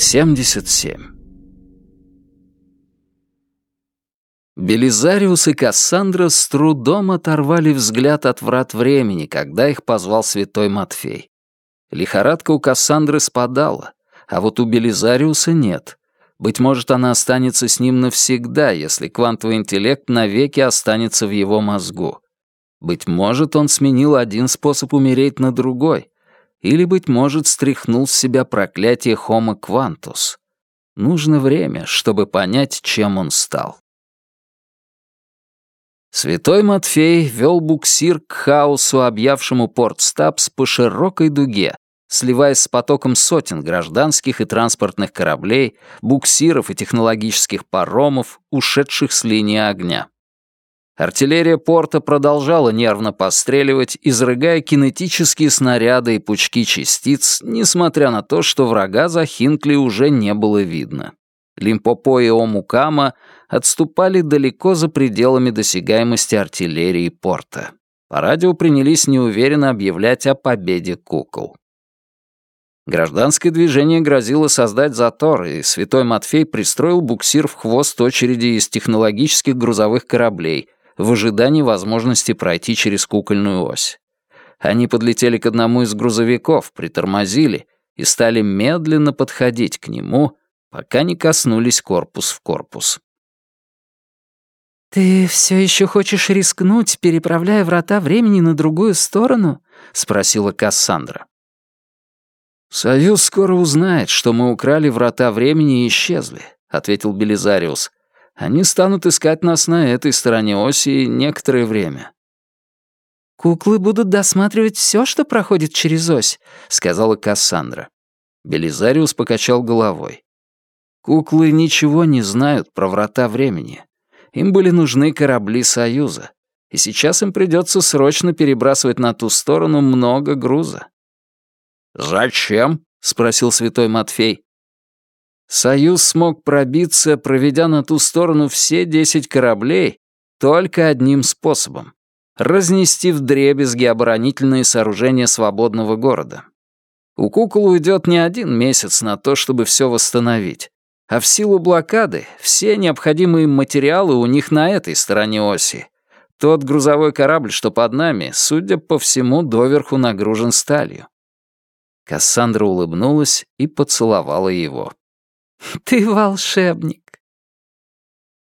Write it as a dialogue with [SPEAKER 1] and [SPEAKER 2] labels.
[SPEAKER 1] 77. Белизариус и Кассандра с трудом оторвали взгляд от врат времени, когда их позвал святой Матфей. Лихорадка у Кассандры спадала, а вот у Белизариуса нет. Быть может, она останется с ним навсегда, если квантовый интеллект навеки останется в его мозгу. Быть может, он сменил один способ умереть на другой, или, быть может, стряхнул с себя проклятие Homo Quantus. Нужно время, чтобы понять, чем он стал. Святой Матфей вел буксир к хаосу, объявшему порт Стабс по широкой дуге, сливаясь с потоком сотен гражданских и транспортных кораблей, буксиров и технологических паромов, ушедших с линии огня. Артиллерия порта продолжала нервно постреливать, изрыгая кинетические снаряды и пучки частиц, несмотря на то, что врага за Хинкли уже не было видно. Лимпопо и Омукама отступали далеко за пределами досягаемости артиллерии порта. По радио принялись неуверенно объявлять о победе кукол. Гражданское движение грозило создать затор, и святой Матфей пристроил буксир в хвост очереди из технологических грузовых кораблей в ожидании возможности пройти через кукольную ось. Они подлетели к одному из грузовиков, притормозили и стали медленно подходить к нему, пока не коснулись корпус в корпус.
[SPEAKER 2] «Ты все еще хочешь рискнуть, переправляя врата времени на другую сторону?» — спросила Кассандра.
[SPEAKER 1] «Союз скоро узнает, что мы украли врата времени и исчезли», — ответил Белизариус. «Они станут искать нас на этой стороне оси некоторое время».
[SPEAKER 2] «Куклы будут досматривать все, что проходит через ось», — сказала Кассандра.
[SPEAKER 1] Белизариус покачал головой. «Куклы ничего не знают про врата времени. Им были нужны корабли Союза, и сейчас им придется срочно перебрасывать на ту сторону много груза.
[SPEAKER 3] «Зачем?» — спросил святой Матфей.
[SPEAKER 1] Союз смог пробиться, проведя на ту сторону все десять кораблей, только одним способом — разнести вдребезги оборонительные сооружения свободного города. У кукол уйдет не один месяц на то, чтобы все восстановить. А в силу блокады все необходимые материалы у них на этой стороне оси. Тот грузовой корабль, что под нами, судя по всему, доверху нагружен сталью. Кассандра улыбнулась и поцеловала его.
[SPEAKER 2] «Ты волшебник»,